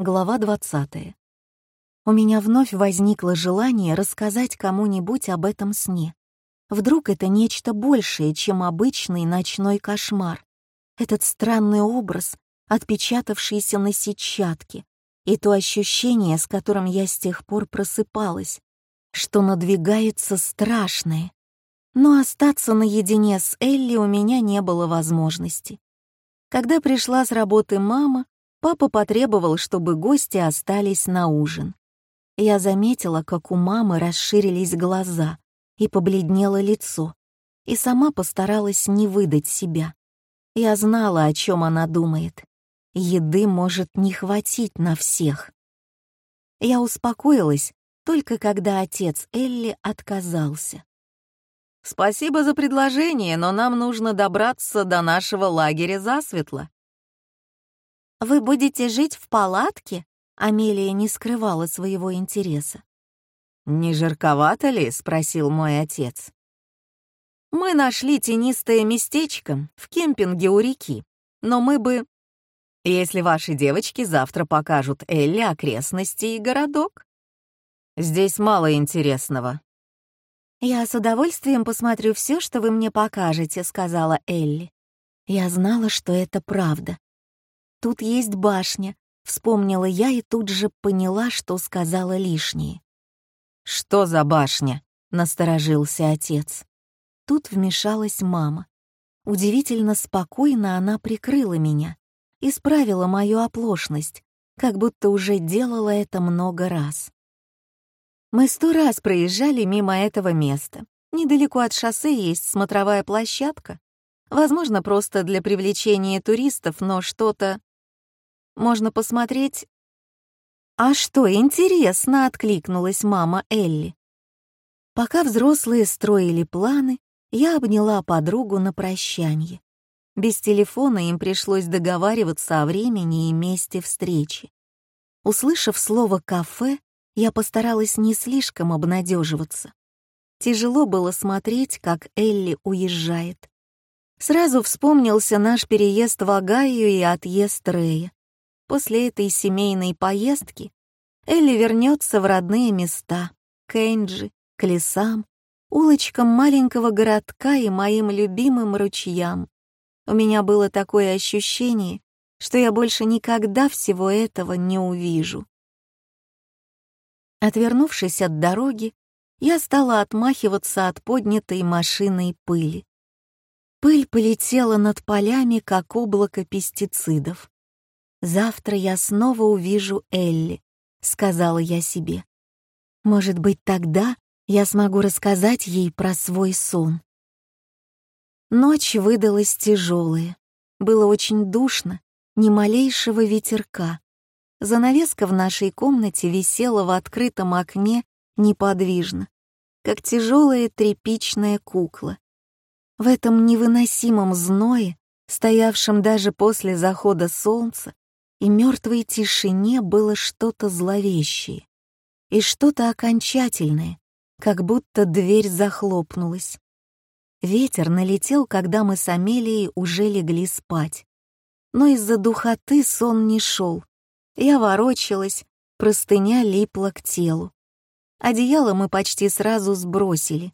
Глава 20. У меня вновь возникло желание рассказать кому-нибудь об этом сне. Вдруг это нечто большее, чем обычный ночной кошмар. Этот странный образ, отпечатавшийся на сетчатке, и то ощущение, с которым я с тех пор просыпалась, что надвигается страшное. Но остаться наедине с Элли у меня не было возможности. Когда пришла с работы мама, Папа потребовал, чтобы гости остались на ужин. Я заметила, как у мамы расширились глаза и побледнело лицо, и сама постаралась не выдать себя. Я знала, о чем она думает. Еды может не хватить на всех. Я успокоилась, только когда отец Элли отказался. «Спасибо за предложение, но нам нужно добраться до нашего лагеря засветло. «Вы будете жить в палатке?» Амелия не скрывала своего интереса. «Не жарковато ли?» — спросил мой отец. «Мы нашли тенистое местечко в кемпинге у реки, но мы бы... Если ваши девочки завтра покажут Элли окрестности и городок. Здесь мало интересного». «Я с удовольствием посмотрю все, что вы мне покажете», — сказала Элли. Я знала, что это правда. Тут есть башня, вспомнила я и тут же поняла, что сказала лишнее. «Что за башня?» — насторожился отец. Тут вмешалась мама. Удивительно спокойно она прикрыла меня, исправила мою оплошность, как будто уже делала это много раз. Мы сто раз проезжали мимо этого места. Недалеко от шоссе есть смотровая площадка. Возможно, просто для привлечения туристов, но что-то можно посмотреть...» «А что, интересно!» — откликнулась мама Элли. Пока взрослые строили планы, я обняла подругу на прощанье. Без телефона им пришлось договариваться о времени и месте встречи. Услышав слово «кафе», я постаралась не слишком обнадеживаться. Тяжело было смотреть, как Элли уезжает. Сразу вспомнился наш переезд в Огайо и отъезд Рэя. После этой семейной поездки Элли вернется в родные места, к Энджи, к лесам, улочкам маленького городка и моим любимым ручьям. У меня было такое ощущение, что я больше никогда всего этого не увижу. Отвернувшись от дороги, я стала отмахиваться от поднятой машиной пыли. Пыль полетела над полями, как облако пестицидов. «Завтра я снова увижу Элли», — сказала я себе. «Может быть, тогда я смогу рассказать ей про свой сон». Ночь выдалась тяжелая. Было очень душно, ни малейшего ветерка. Занавеска в нашей комнате висела в открытом окне неподвижно, как тяжелая тряпичная кукла. В этом невыносимом зное, стоявшем даже после захода солнца, и мертвой тишине было что-то зловещее и что-то окончательное, как будто дверь захлопнулась. Ветер налетел, когда мы с Амелией уже легли спать. Но из-за духоты сон не шел. Я ворочалась, простыня липла к телу. Одеяло мы почти сразу сбросили.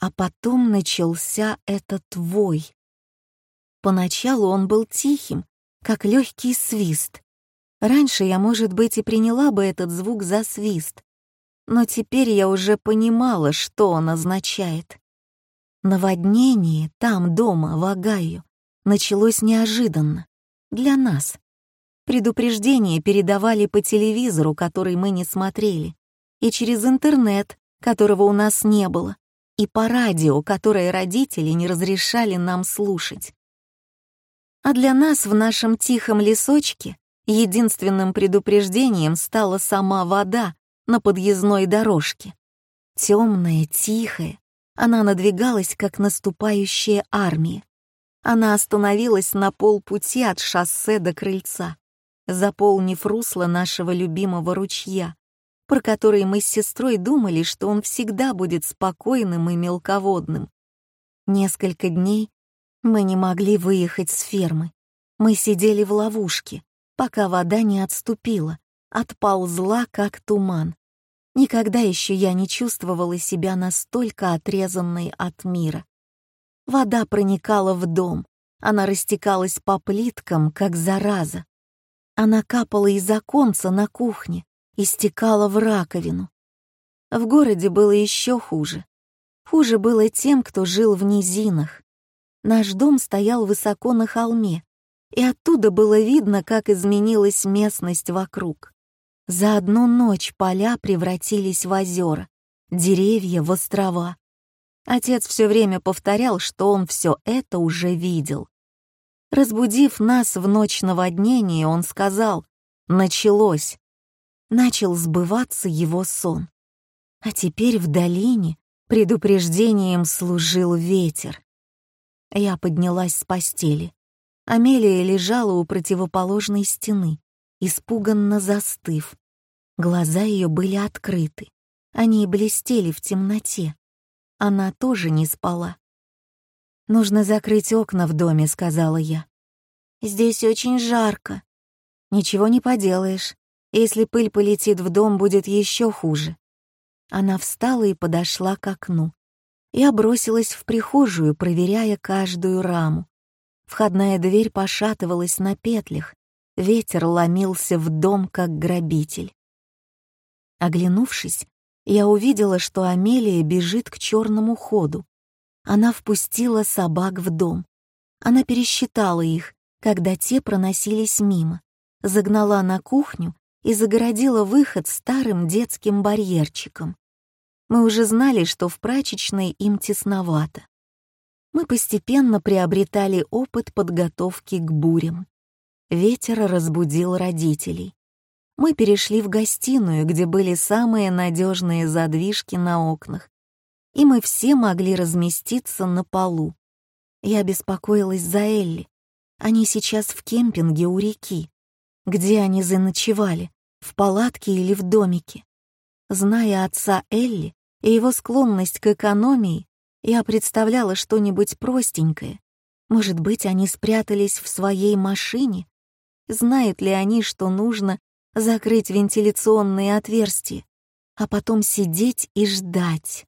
А потом начался этот вой. Поначалу он был тихим, как легкий свист. Раньше я, может быть, и приняла бы этот звук за свист, но теперь я уже понимала, что он означает. Наводнение там, дома, в Огайо, началось неожиданно. Для нас. Предупреждения передавали по телевизору, который мы не смотрели, и через интернет, которого у нас не было, и по радио, которое родители не разрешали нам слушать. А для нас в нашем тихом лесочке единственным предупреждением стала сама вода на подъездной дорожке. Темная, тихая, она надвигалась, как наступающая армия. Она остановилась на полпути от шоссе до крыльца, заполнив русло нашего любимого ручья, про который мы с сестрой думали, что он всегда будет спокойным и мелководным. Несколько дней мы не могли выехать с фермы. Мы сидели в ловушке, пока вода не отступила, отползла, как туман. Никогда еще я не чувствовала себя настолько отрезанной от мира. Вода проникала в дом, она растекалась по плиткам, как зараза. Она капала из оконца на кухне и стекала в раковину. В городе было еще хуже. Хуже было тем, кто жил в низинах. Наш дом стоял высоко на холме, и оттуда было видно, как изменилась местность вокруг. За одну ночь поля превратились в озера, деревья в острова. Отец все время повторял, что он все это уже видел. Разбудив нас в ночь наводнения, он сказал «Началось». Начал сбываться его сон. А теперь в долине предупреждением служил ветер. Я поднялась с постели. Амелия лежала у противоположной стены, испуганно застыв. Глаза ее были открыты. Они блестели в темноте. Она тоже не спала. «Нужно закрыть окна в доме», — сказала я. «Здесь очень жарко». «Ничего не поделаешь. Если пыль полетит в дом, будет еще хуже». Она встала и подошла к окну. Я бросилась в прихожую, проверяя каждую раму. Входная дверь пошатывалась на петлях, ветер ломился в дом, как грабитель. Оглянувшись, я увидела, что Амелия бежит к черному ходу. Она впустила собак в дом. Она пересчитала их, когда те проносились мимо, загнала на кухню и загородила выход старым детским барьерчиком. Мы уже знали, что в прачечной им тесновато. Мы постепенно приобретали опыт подготовки к бурям. Ветер разбудил родителей. Мы перешли в гостиную, где были самые надежные задвижки на окнах, и мы все могли разместиться на полу. Я беспокоилась за Элли. Они сейчас в кемпинге у реки. Где они заночевали? В палатке или в домике? Зная отца Элли и его склонность к экономии, я представляла что-нибудь простенькое. Может быть, они спрятались в своей машине? Знают ли они, что нужно закрыть вентиляционные отверстия, а потом сидеть и ждать?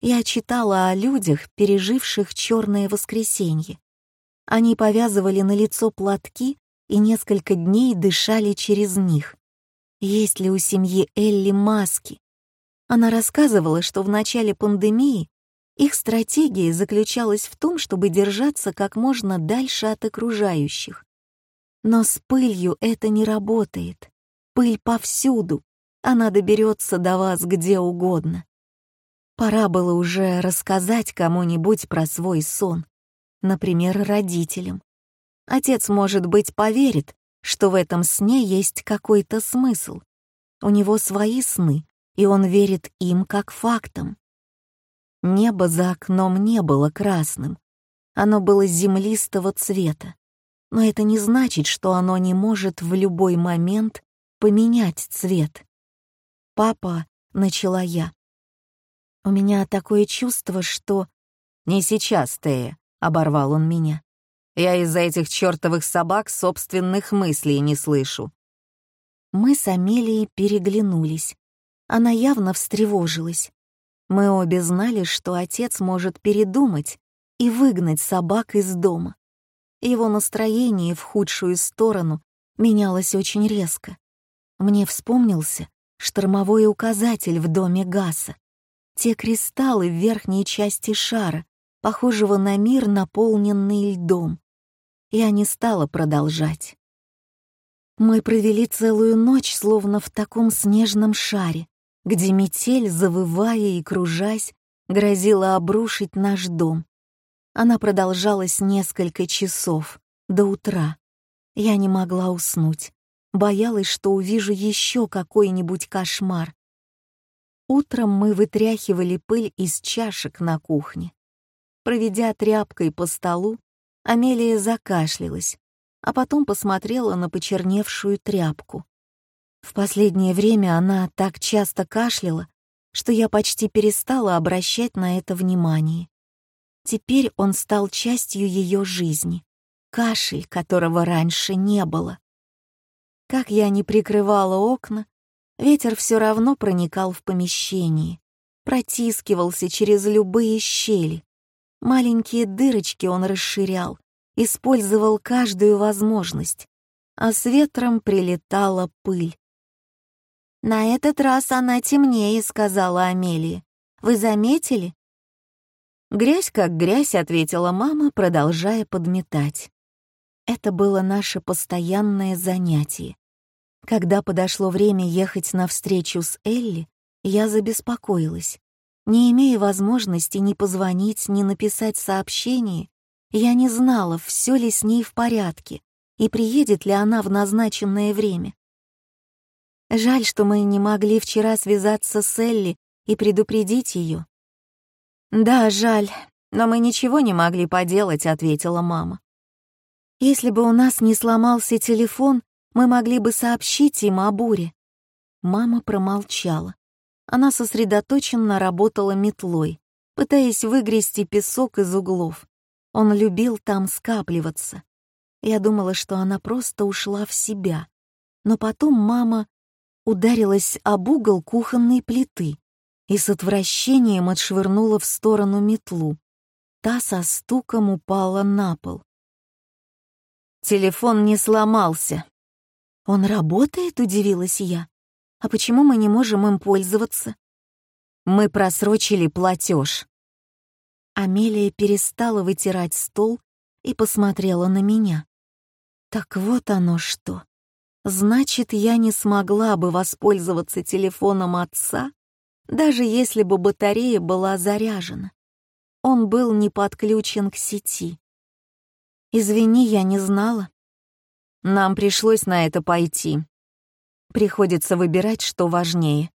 Я читала о людях, переживших черное воскресенье. Они повязывали на лицо платки и несколько дней дышали через них. Есть ли у семьи Элли маски? Она рассказывала, что в начале пандемии их стратегия заключалась в том, чтобы держаться как можно дальше от окружающих. Но с пылью это не работает. Пыль повсюду. Она доберется до вас где угодно. Пора было уже рассказать кому-нибудь про свой сон, например, родителям. Отец, может быть, поверит, что в этом сне есть какой-то смысл. У него свои сны, и он верит им как фактам. Небо за окном не было красным. Оно было землистого цвета. Но это не значит, что оно не может в любой момент поменять цвет. «Папа», — начала я, у меня такое чувство, что... «Не сейчас, Тея», — оборвал он меня. «Я из-за этих чертовых собак собственных мыслей не слышу». Мы с Амелией переглянулись. Она явно встревожилась. Мы обе знали, что отец может передумать и выгнать собак из дома. Его настроение в худшую сторону менялось очень резко. Мне вспомнился штормовой указатель в доме Гаса те кристаллы в верхней части шара, похожего на мир, наполненный льдом. Я не стала продолжать. Мы провели целую ночь, словно в таком снежном шаре, где метель, завывая и кружась, грозила обрушить наш дом. Она продолжалась несколько часов, до утра. Я не могла уснуть, боялась, что увижу еще какой-нибудь кошмар, Утром мы вытряхивали пыль из чашек на кухне. Проведя тряпкой по столу, Амелия закашлялась, а потом посмотрела на почерневшую тряпку. В последнее время она так часто кашляла, что я почти перестала обращать на это внимание. Теперь он стал частью ее жизни, кашель, которого раньше не было. Как я не прикрывала окна, ветер все равно проникал в помещение, протискивался через любые щели. Маленькие дырочки он расширял, использовал каждую возможность, а с ветром прилетала пыль. «На этот раз она темнее», — сказала Амелия. «Вы заметили?» «Грязь как грязь», — ответила мама, продолжая подметать. Это было наше постоянное занятие. Когда подошло время ехать на встречу с Элли, я забеспокоилась. Не имея возможности ни позвонить, ни написать сообщение, я не знала, все ли с ней в порядке и приедет ли она в назначенное время. Жаль, что мы не могли вчера связаться с Элли и предупредить ее. «Да, жаль, но мы ничего не могли поделать», — ответила мама. «Если бы у нас не сломался телефон, мы могли бы сообщить им о буре». Мама промолчала. Она сосредоточенно работала метлой, пытаясь выгрести песок из углов. Он любил там скапливаться. Я думала, что она просто ушла в себя. Но потом мама ударилась об угол кухонной плиты и с отвращением отшвырнула в сторону метлу. Та со стуком упала на пол. Телефон не сломался. «Он работает?» — удивилась я. «А почему мы не можем им пользоваться?» «Мы просрочили платеж». Амелия перестала вытирать стол и посмотрела на меня. «Так вот оно что. Значит, я не смогла бы воспользоваться телефоном отца, даже если бы батарея была заряжена. Он был не подключен к сети. Извини, я не знала. Нам пришлось на это пойти. Приходится выбирать, что важнее.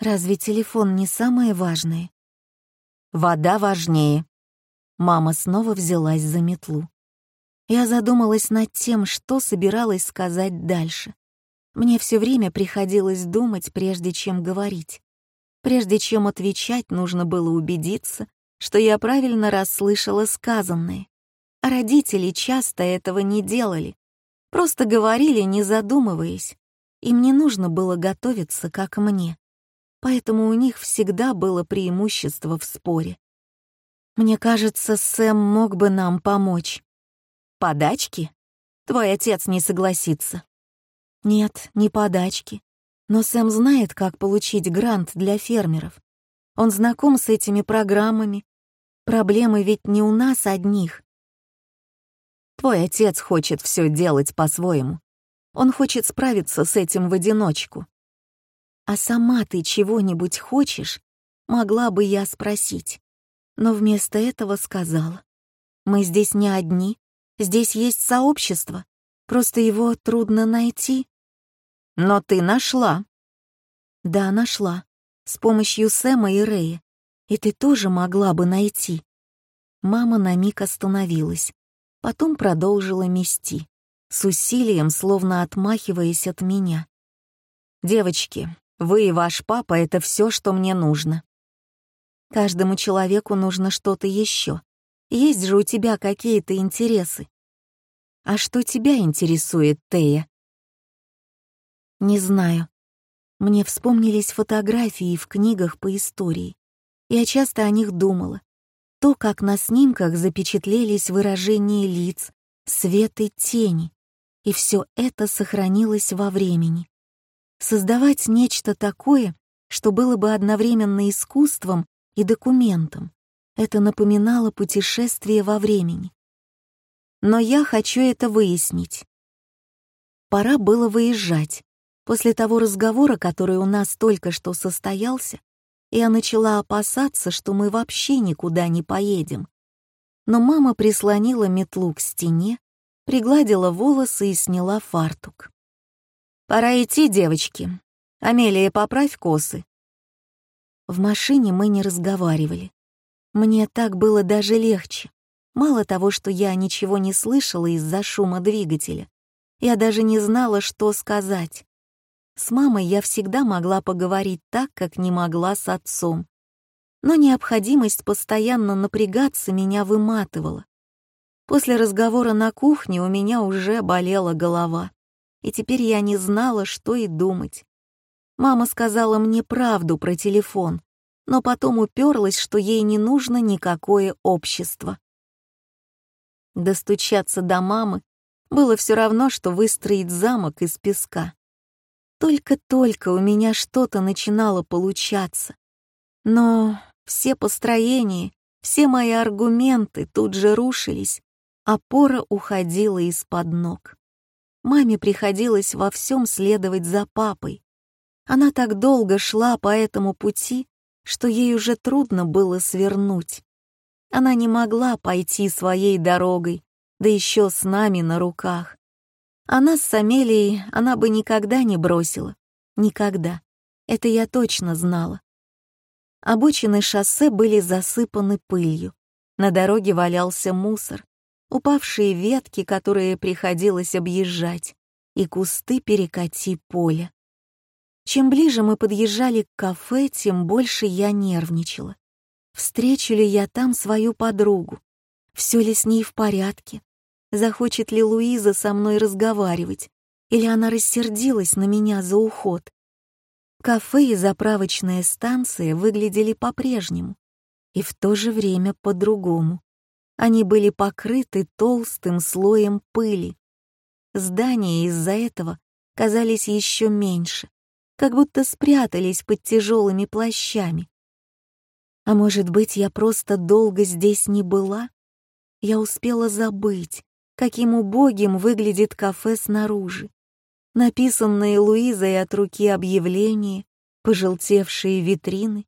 Разве телефон не самое важное? Вода важнее. Мама снова взялась за метлу. Я задумалась над тем, что собиралась сказать дальше. Мне все время приходилось думать, прежде чем говорить. Прежде чем отвечать, нужно было убедиться, что я правильно расслышала сказанное. Родители часто этого не делали. Просто говорили, не задумываясь. Им не нужно было готовиться, как мне. Поэтому у них всегда было преимущество в споре. Мне кажется, Сэм мог бы нам помочь. Подачки? Твой отец не согласится. Нет, не подачки. Но Сэм знает, как получить грант для фермеров. Он знаком с этими программами. Проблемы ведь не у нас одних. Твой отец хочет все делать по-своему. Он хочет справиться с этим в одиночку. А сама ты чего-нибудь хочешь? Могла бы я спросить. Но вместо этого сказала. Мы здесь не одни. Здесь есть сообщество, просто его трудно найти. Но ты нашла. Да, нашла. С помощью Сэма и Рэя. И ты тоже могла бы найти. Мама на миг остановилась, потом продолжила мести, с усилием, словно отмахиваясь от меня. «Девочки, вы и ваш папа — это все, что мне нужно. Каждому человеку нужно что-то еще. Есть же у тебя какие-то интересы. А что тебя интересует, Тея? Не знаю. Мне вспомнились фотографии в книгах по истории. Я часто о них думала. То, как на снимках запечатлелись выражения лиц, свет и тени. И все это сохранилось во времени. Создавать нечто такое, что было бы одновременно искусством и документом, это напоминало путешествие во времени. Но я хочу это выяснить. Пора было выезжать. После того разговора, который у нас только что состоялся, я начала опасаться, что мы вообще никуда не поедем. Но мама прислонила метлу к стене, пригладила волосы и сняла фартук. «Пора идти, девочки. Амелия, поправь косы». В машине мы не разговаривали. Мне так было даже легче. Мало того, что я ничего не слышала из-за шума двигателя, я даже не знала, что сказать. С мамой я всегда могла поговорить так, как не могла с отцом. Но необходимость постоянно напрягаться меня выматывала. После разговора на кухне у меня уже болела голова. и теперь я не знала, что и думать. Мама сказала мне правду про телефон, но потом уперлась, что ей не нужно никакое общество. Достучаться до мамы было все равно, что выстроить замок из песка. Только-только у меня что-то начинало получаться. Но все построения, все мои аргументы тут же рушились, опора уходила из-под ног. Маме приходилось во всем следовать за папой. Она так долго шла по этому пути, что ей уже трудно было свернуть. Она не могла пойти своей дорогой, да еще с нами на руках. Она с Амелией она бы никогда не бросила. Никогда. Это я точно знала. Обочины шоссе были засыпаны пылью. На дороге валялся мусор упавшие ветки, которые приходилось объезжать, и кусты перекати поля. Чем ближе мы подъезжали к кафе, тем больше я нервничала. Встречу ли я там свою подругу? Все ли с ней в порядке? Захочет ли Луиза со мной разговаривать? Или она рассердилась на меня за уход? Кафе и заправочная станция выглядели по-прежнему и в то же время по-другому. Они были покрыты толстым слоем пыли. Здания из-за этого казались еще меньше, как будто спрятались под тяжелыми плащами. А может быть, я просто долго здесь не была? Я успела забыть, каким убогим выглядит кафе снаружи. Написанные Луизой от руки объявления, пожелтевшие витрины.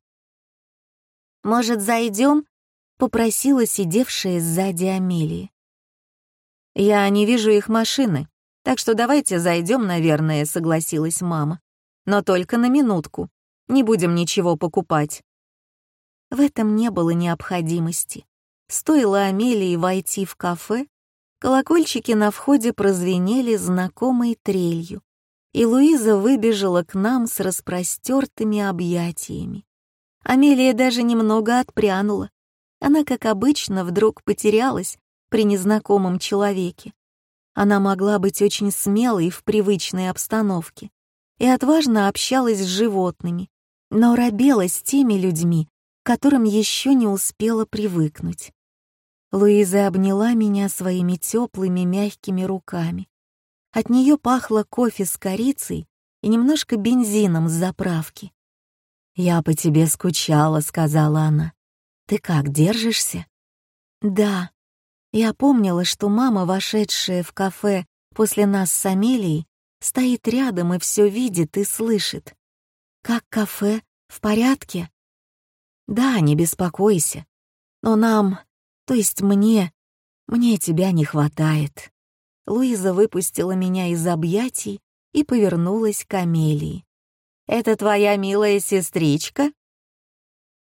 «Может, зайдем?» — попросила сидевшая сзади Амелии. «Я не вижу их машины, так что давайте зайдем, наверное», — согласилась мама. «Но только на минутку. Не будем ничего покупать». В этом не было необходимости. Стоило Амелии войти в кафе, колокольчики на входе прозвенели знакомой трелью, и Луиза выбежала к нам с распростертыми объятиями. Амелия даже немного отпрянула, она, как обычно, вдруг потерялась при незнакомом человеке. Она могла быть очень смелой в привычной обстановке и отважно общалась с животными, но робела с теми людьми, к которым еще не успела привыкнуть. Луиза обняла меня своими теплыми мягкими руками. От нее пахло кофе с корицей и немножко бензином с заправки. «Я по тебе скучала», — сказала она. Ты как, держишься?» «Да». Я помнила, что мама, вошедшая в кафе после нас с Амелией, стоит рядом и все видит и слышит. «Как кафе? В порядке?» «Да, не беспокойся. Но нам, то есть мне, мне тебя не хватает». Луиза выпустила меня из объятий и повернулась к Амелии. «Это твоя милая сестричка?»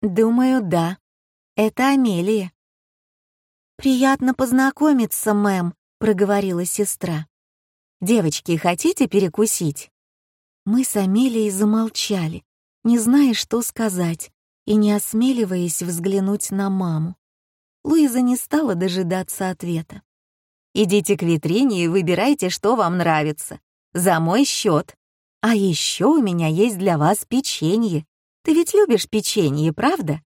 «Думаю, да», это Амелия». «Приятно познакомиться, мэм», — проговорила сестра. «Девочки, хотите перекусить?» Мы с Амелией замолчали, не зная, что сказать, и не осмеливаясь взглянуть на маму. Луиза не стала дожидаться ответа. «Идите к витрине и выбирайте, что вам нравится. За мой счет. А еще у меня есть для вас печенье. Ты ведь любишь печенье, правда?»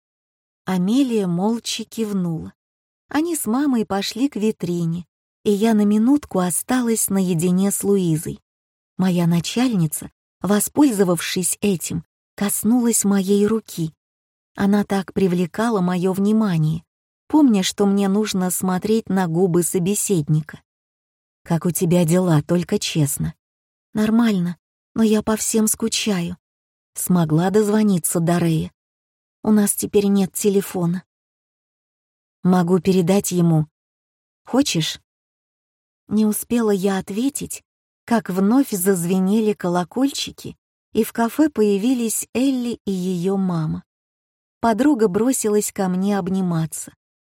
Амелия молча кивнула. Они с мамой пошли к витрине, и я на минутку осталась наедине с Луизой. Моя начальница, воспользовавшись этим, коснулась моей руки. Она так привлекала мое внимание, помня, что мне нужно смотреть на губы собеседника. «Как у тебя дела, только честно?» «Нормально, но я по всем скучаю». Смогла дозвониться до Рея. У нас теперь нет телефона. Могу передать ему. Хочешь? Не успела я ответить, как вновь зазвенели колокольчики, и в кафе появились Элли и ее мама. Подруга бросилась ко мне обниматься.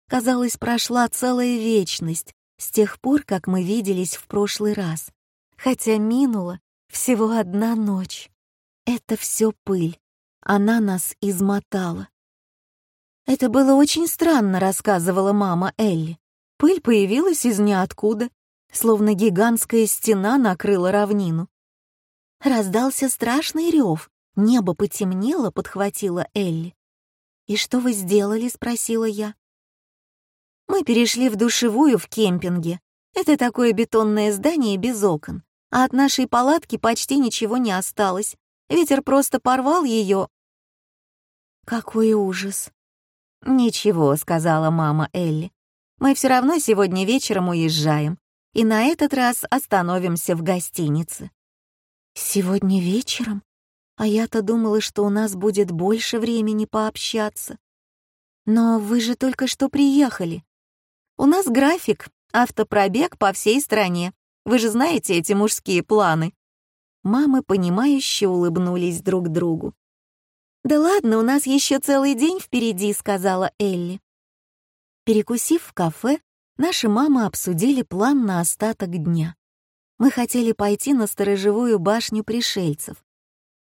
Казалось, прошла целая вечность с тех пор, как мы виделись в прошлый раз, хотя минула всего одна ночь. Это все пыль. Она нас измотала. «Это было очень странно», — рассказывала мама Элли. «Пыль появилась из ниоткуда. словно гигантская стена накрыла равнину. Раздался страшный рев, небо потемнело, подхватила Элли. «И что вы сделали?» — спросила я. Мы перешли в душевую в кемпинге. Это такое бетонное здание без окон, а от нашей палатки почти ничего не осталось. Ветер просто порвал ее. Какой ужас. «Ничего», — сказала мама Элли. «Мы все равно сегодня вечером уезжаем, и на этот раз остановимся в гостинице». «Сегодня вечером? А я-то думала, что у нас будет больше времени пообщаться. Но вы же только что приехали. У нас график, автопробег по всей стране. Вы же знаете эти мужские планы». Мамы, понимающе улыбнулись друг другу. «Да ладно, у нас еще целый день впереди», — сказала Элли. Перекусив в кафе, наши мамы обсудили план на остаток дня. Мы хотели пойти на сторожевую башню пришельцев.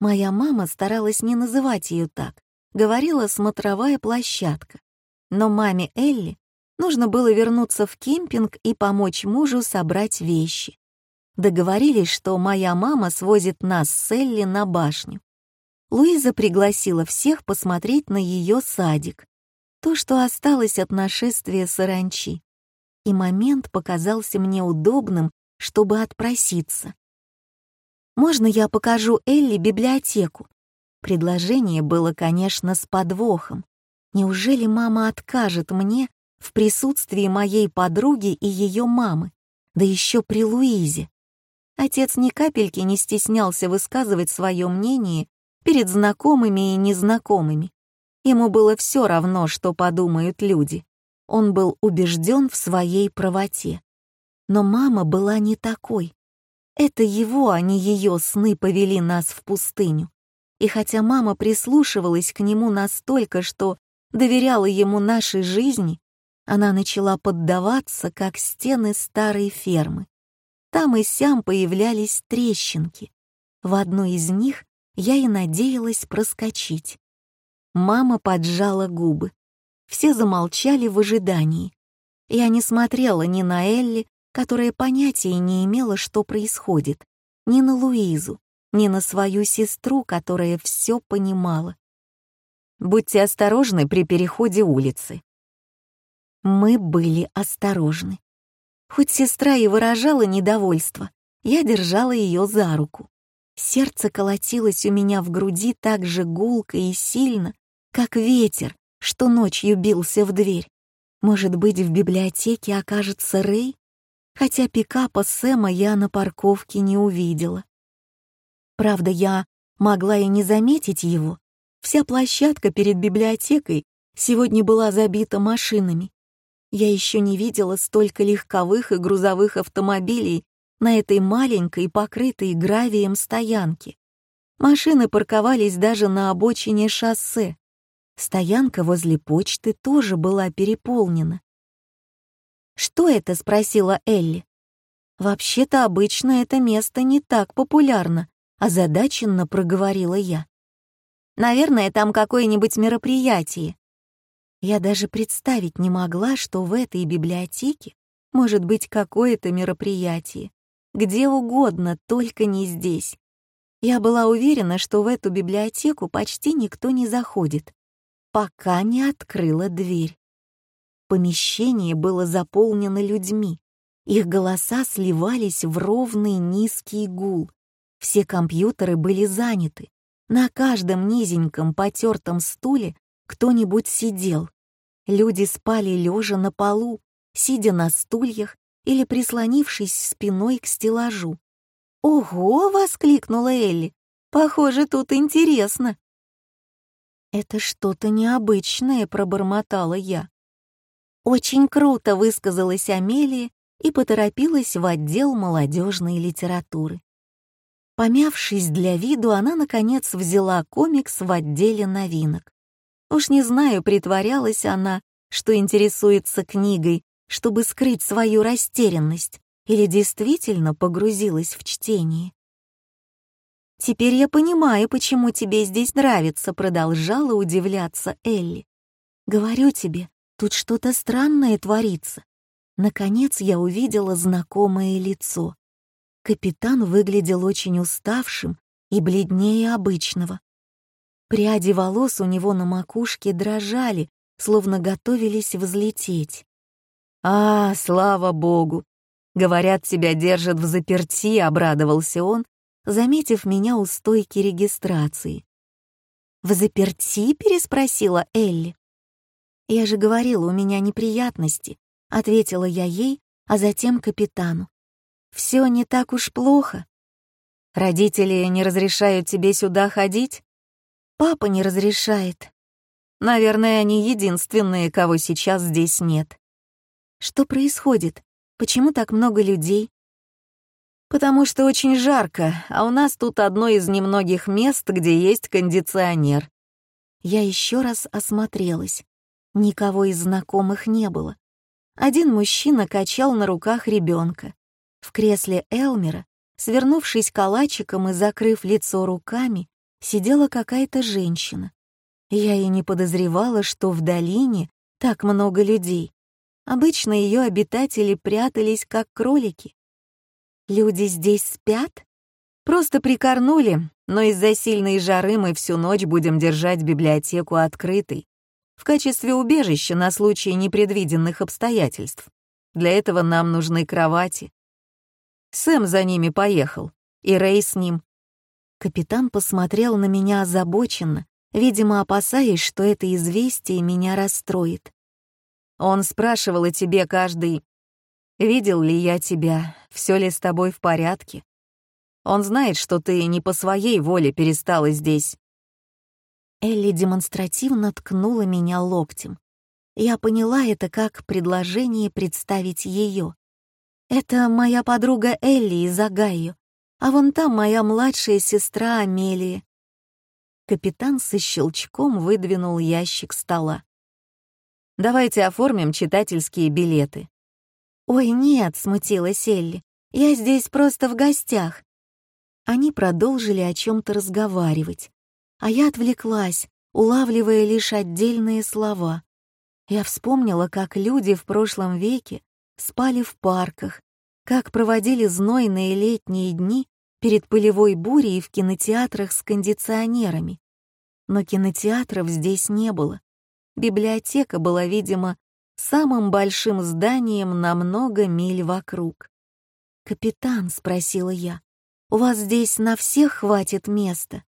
Моя мама старалась не называть ее так, говорила «смотровая площадка». Но маме Элли нужно было вернуться в кемпинг и помочь мужу собрать вещи. Договорились, что моя мама свозит нас с Элли на башню. Луиза пригласила всех посмотреть на ее садик, то, что осталось от нашествия саранчи. И момент показался мне удобным, чтобы отпроситься. «Можно я покажу Элли библиотеку?» Предложение было, конечно, с подвохом. Неужели мама откажет мне в присутствии моей подруги и ее мамы, да еще при Луизе? Отец ни капельки не стеснялся высказывать свое мнение перед знакомыми и незнакомыми. Ему было все равно, что подумают люди. Он был убежден в своей правоте. Но мама была не такой. Это его, а не ее сны повели нас в пустыню. И хотя мама прислушивалась к нему настолько, что доверяла ему нашей жизни, она начала поддаваться, как стены старой фермы. Там и сям появлялись трещинки. В одной из них я и надеялась проскочить. Мама поджала губы. Все замолчали в ожидании. Я не смотрела ни на Элли, которая понятия не имела, что происходит, ни на Луизу, ни на свою сестру, которая все понимала. «Будьте осторожны при переходе улицы». Мы были осторожны. Хоть сестра и выражала недовольство, я держала ее за руку. Сердце колотилось у меня в груди так же гулко и сильно, как ветер, что ночью бился в дверь. Может быть, в библиотеке окажется Рэй? Хотя пикапа Сэма я на парковке не увидела. Правда, я могла и не заметить его. Вся площадка перед библиотекой сегодня была забита машинами. Я еще не видела столько легковых и грузовых автомобилей на этой маленькой, покрытой гравием стоянке. Машины парковались даже на обочине шоссе. Стоянка возле почты тоже была переполнена. «Что это?» — спросила Элли. «Вообще-то обычно это место не так популярно», — озадаченно проговорила я. «Наверное, там какое-нибудь мероприятие». Я даже представить не могла, что в этой библиотеке может быть какое-то мероприятие. Где угодно, только не здесь. Я была уверена, что в эту библиотеку почти никто не заходит, пока не открыла дверь. Помещение было заполнено людьми. Их голоса сливались в ровный низкий гул. Все компьютеры были заняты. На каждом низеньком потертом стуле кто-нибудь сидел. Люди спали лежа на полу, сидя на стульях или прислонившись спиной к стеллажу. «Ого!» — воскликнула Элли. «Похоже, тут интересно». «Это что-то необычное», — пробормотала я. «Очень круто», — высказалась Амелия и поторопилась в отдел молодежной литературы. Помявшись для виду, она, наконец, взяла комикс в отделе новинок. Уж не знаю, притворялась она, что интересуется книгой, чтобы скрыть свою растерянность, или действительно погрузилась в чтение. «Теперь я понимаю, почему тебе здесь нравится», — продолжала удивляться Элли. «Говорю тебе, тут что-то странное творится. Наконец я увидела знакомое лицо. Капитан выглядел очень уставшим и бледнее обычного. Пряди волос у него на макушке дрожали, словно готовились взлететь. «А, слава богу! Говорят, тебя держат в заперти», — обрадовался он, заметив меня у стойки регистрации. «В заперти?» — переспросила Элли. «Я же говорила, у меня неприятности», — ответила я ей, а затем капитану. «Все не так уж плохо. Родители не разрешают тебе сюда ходить?» «Папа не разрешает». «Наверное, они единственные, кого сейчас здесь нет». «Что происходит? Почему так много людей?» «Потому что очень жарко, а у нас тут одно из немногих мест, где есть кондиционер». Я еще раз осмотрелась. Никого из знакомых не было. Один мужчина качал на руках ребенка. В кресле Элмера, свернувшись калачиком и закрыв лицо руками, сидела какая-то женщина. Я и не подозревала, что в долине так много людей. Обычно ее обитатели прятались, как кролики. Люди здесь спят? Просто прикорнули, но из-за сильной жары мы всю ночь будем держать библиотеку открытой, в качестве убежища на случай непредвиденных обстоятельств. Для этого нам нужны кровати. Сэм за ними поехал, и Рэй с ним. Капитан посмотрел на меня озабоченно, видимо, опасаясь, что это известие меня расстроит. Он спрашивал о тебе каждый Видел ли я тебя, все ли с тобой в порядке? Он знает, что ты не по своей воле перестала здесь». Элли демонстративно ткнула меня локтем. Я поняла это как предложение представить ее. Это моя подруга Элли из Огайо, а вон там моя младшая сестра Амелия. Капитан со щелчком выдвинул ящик стола. «Давайте оформим читательские билеты. «Ой, нет», — смутилась Элли, — «я здесь просто в гостях». Они продолжили о чем-то разговаривать, а я отвлеклась, улавливая лишь отдельные слова. Я вспомнила, как люди в прошлом веке спали в парках, как проводили знойные летние дни перед пылевой бурей в кинотеатрах с кондиционерами. Но кинотеатров здесь не было. Библиотека была, видимо, самым большим зданием на много миль вокруг. «Капитан», — спросила я, — «у вас здесь на всех хватит места?»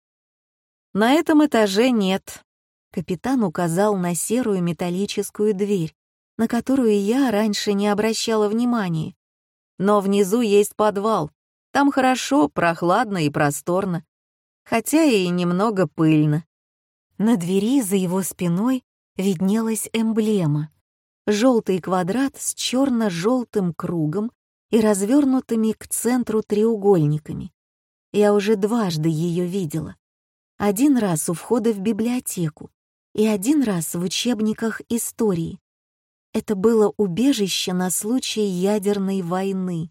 «На этом этаже нет», — капитан указал на серую металлическую дверь, на которую я раньше не обращала внимания. «Но внизу есть подвал. Там хорошо, прохладно и просторно, хотя и немного пыльно». На двери за его спиной виднелась эмблема желтый квадрат с черно-желтым кругом и развернутыми к центру треугольниками. Я уже дважды ее видела. Один раз у входа в библиотеку и один раз в учебниках истории. Это было убежище на случай ядерной войны.